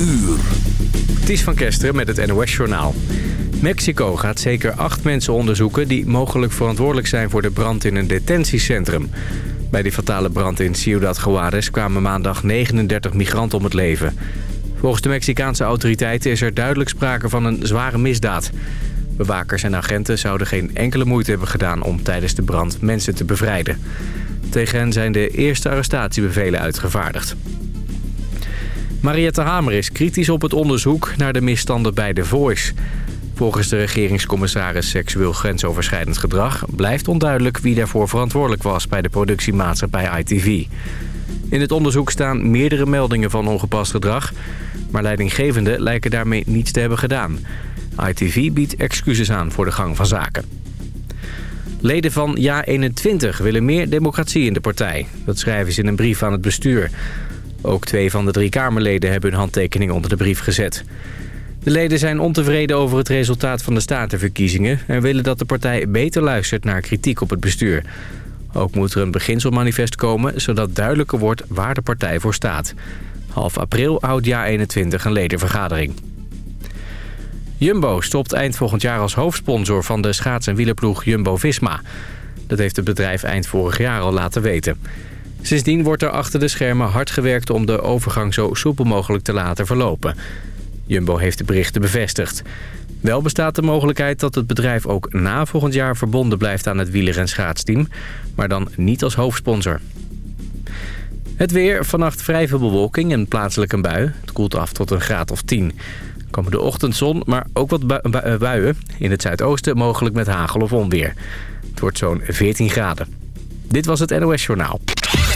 uur. Het is van Kesteren met het NOS-journaal. Mexico gaat zeker acht mensen onderzoeken... die mogelijk verantwoordelijk zijn voor de brand in een detentiecentrum. Bij die fatale brand in Ciudad Juarez kwamen maandag 39 migranten om het leven. Volgens de Mexicaanse autoriteiten is er duidelijk sprake van een zware misdaad. Bewakers en agenten zouden geen enkele moeite hebben gedaan... om tijdens de brand mensen te bevrijden. Tegen hen zijn de eerste arrestatiebevelen uitgevaardigd. Mariette Hamer is kritisch op het onderzoek naar de misstanden bij The Voice. Volgens de regeringscommissaris seksueel grensoverschrijdend gedrag... blijft onduidelijk wie daarvoor verantwoordelijk was bij de productiemaatschappij ITV. In het onderzoek staan meerdere meldingen van ongepast gedrag... maar leidinggevenden lijken daarmee niets te hebben gedaan. ITV biedt excuses aan voor de gang van zaken. Leden van JA21 willen meer democratie in de partij. Dat schrijven ze in een brief aan het bestuur. Ook twee van de drie Kamerleden hebben hun handtekening onder de brief gezet. De leden zijn ontevreden over het resultaat van de statenverkiezingen... en willen dat de partij beter luistert naar kritiek op het bestuur. Ook moet er een beginselmanifest komen... zodat duidelijker wordt waar de partij voor staat. Half april houdt JA21 een ledenvergadering. Jumbo stopt eind volgend jaar als hoofdsponsor van de schaats- en wielerploeg Jumbo-Visma. Dat heeft het bedrijf eind vorig jaar al laten weten. Sindsdien wordt er achter de schermen hard gewerkt om de overgang zo soepel mogelijk te laten verlopen. Jumbo heeft de berichten bevestigd. Wel bestaat de mogelijkheid dat het bedrijf ook na volgend jaar verbonden blijft aan het wieler- en schaatsteam, maar dan niet als hoofdsponsor. Het weer, vannacht vrij veel bewolking en plaatselijk een bui. Het koelt af tot een graad of 10. Komen de ochtendzon, maar ook wat bu buien. In het zuidoosten mogelijk met hagel of onweer. Het wordt zo'n 14 graden. Dit was het NOS Journaal.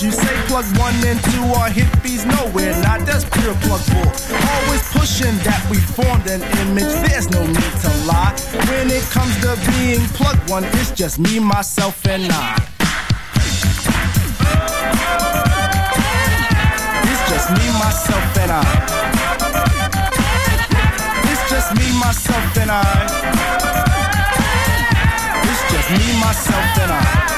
You say plug one and two are hippies, nowhere not. That's pure plug bull. Always pushing that we formed an image. There's no need to lie. When it comes to being plug one, it's just me, myself, and I. It's just me, myself, and I. It's just me, myself, and I. It's just me, myself, and I.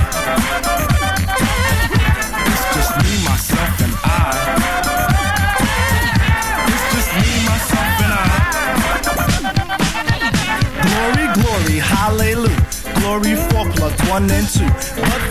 hallelujah. Glory for one and two. But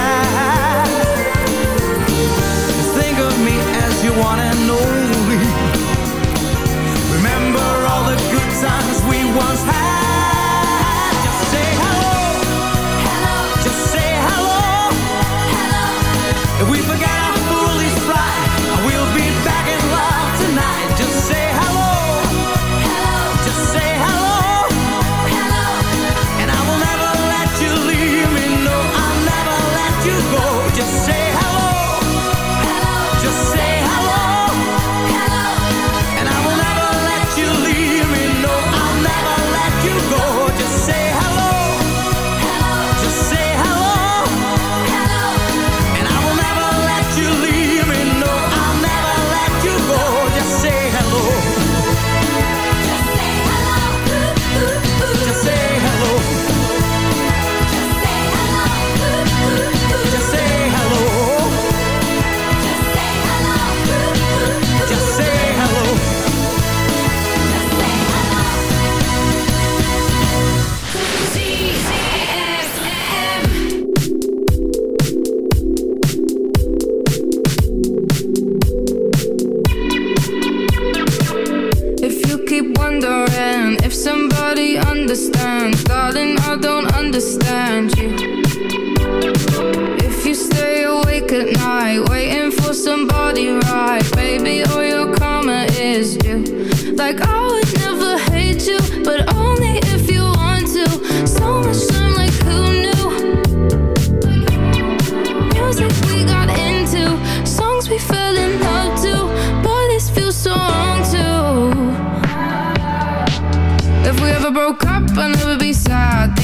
understand Darling, I don't understand you. If you stay awake at night Waiting for somebody right Baby, all your karma is due. Like I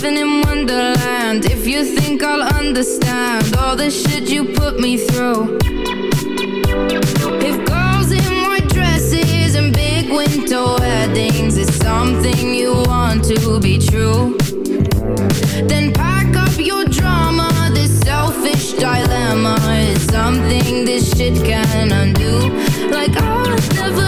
Living in Wonderland. If you think I'll understand All the shit you put me through. If girls in white dresses And big winter weddings Is something you want to be true Then pack up your drama. This selfish dilemma Is something this shit can undo. Like I'll never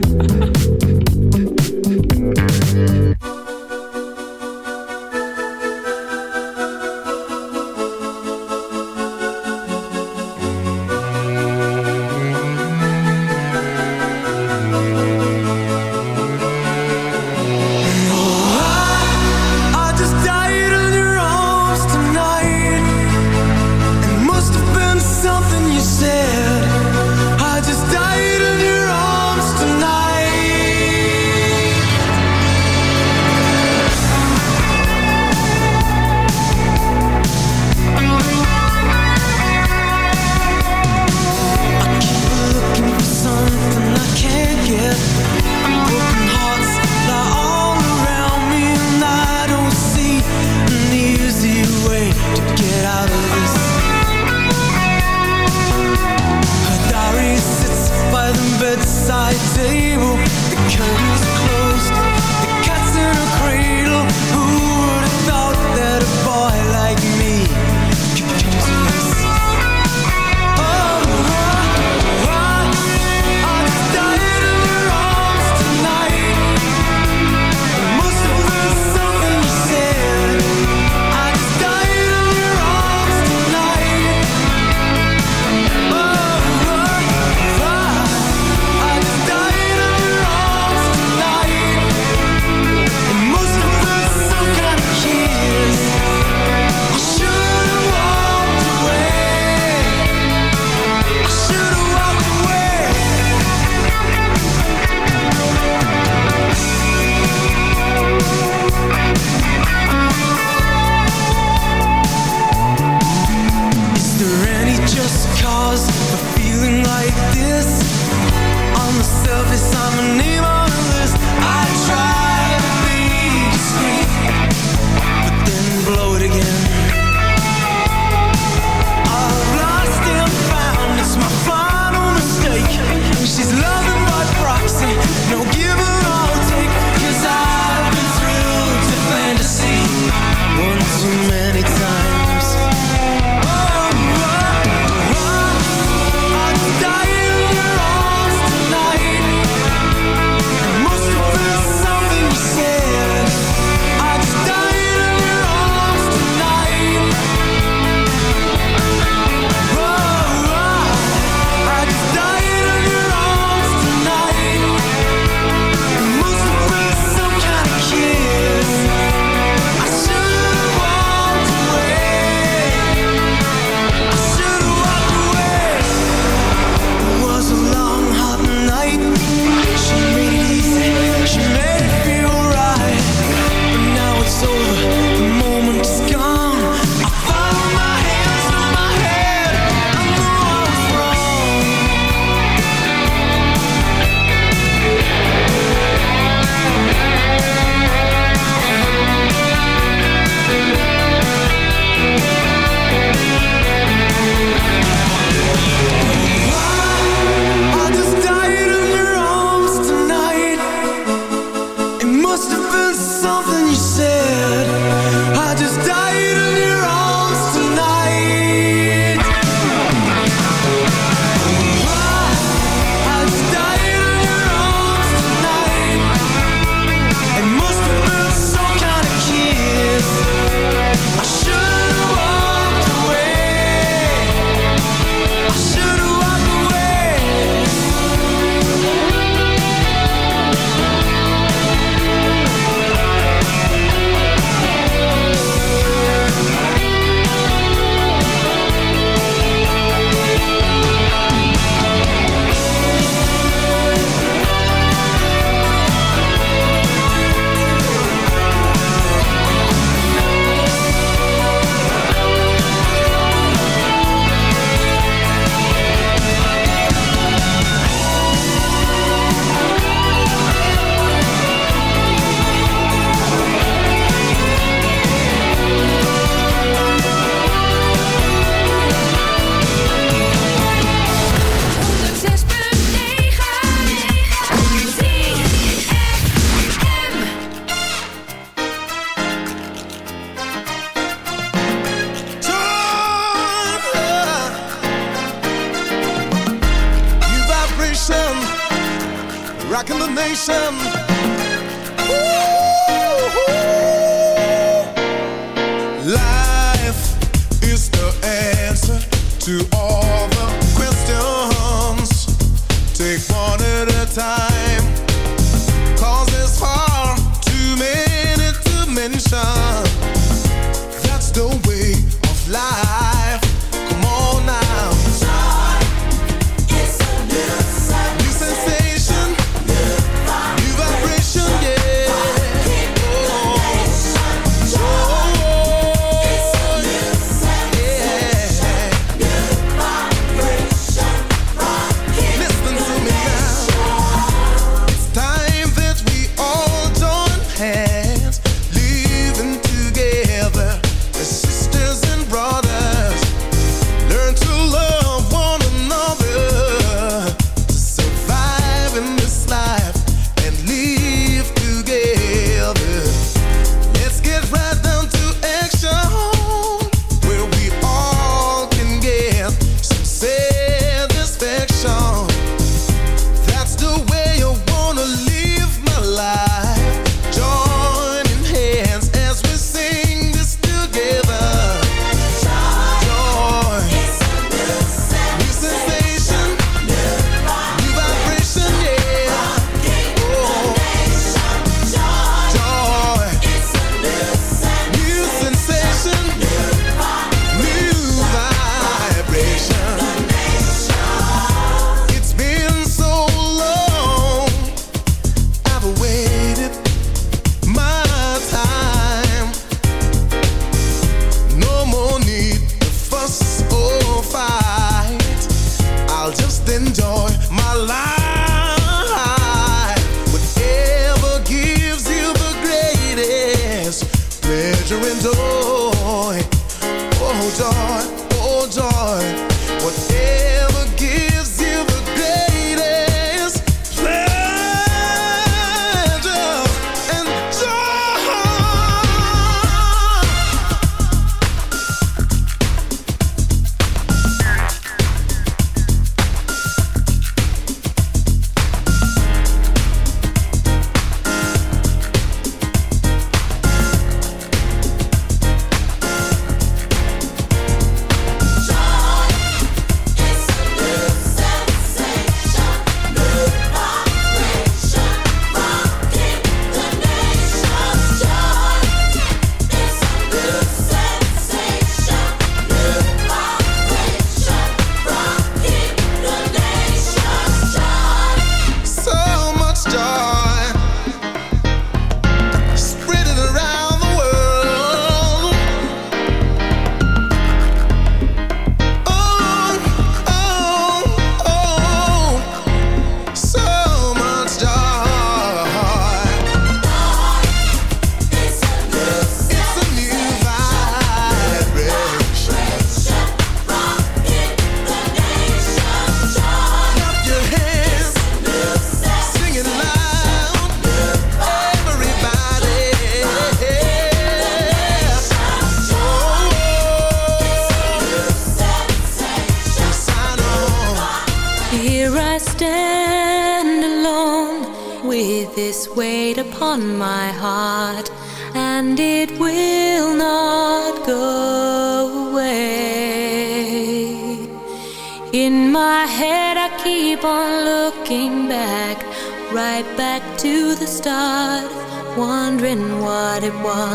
Thank you. some.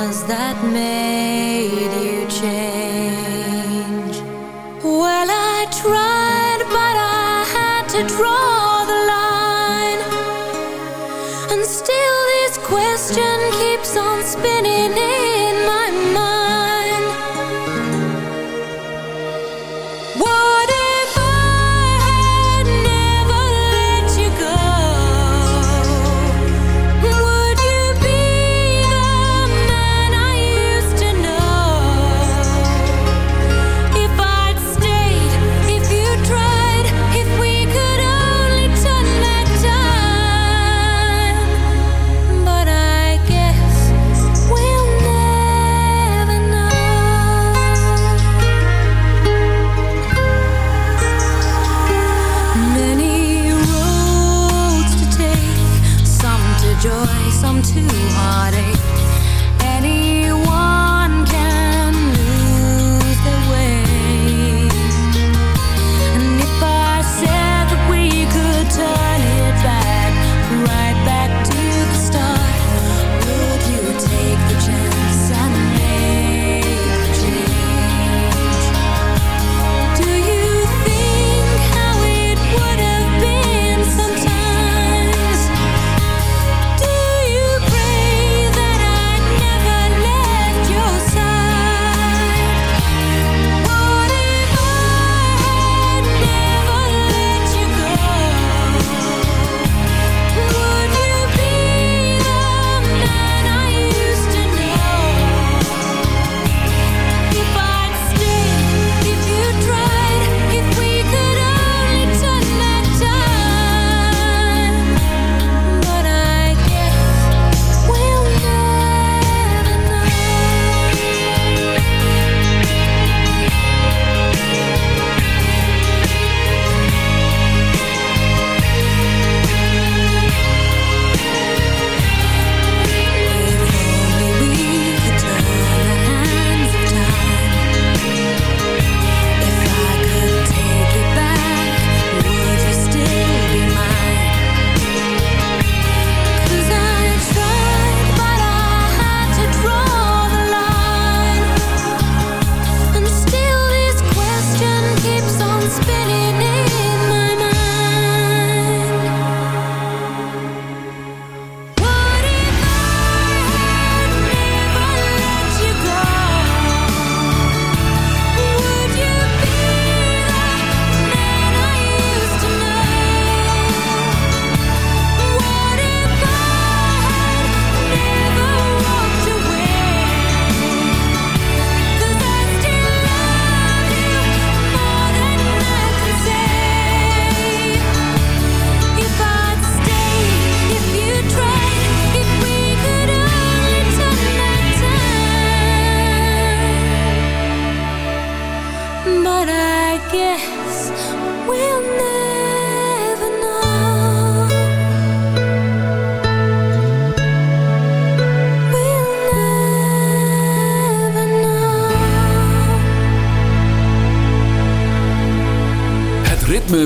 was that made you change? Well, I tried, but I had to draw the line. And still this question keeps on spinning in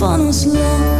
van ons land.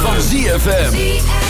Van ZFM.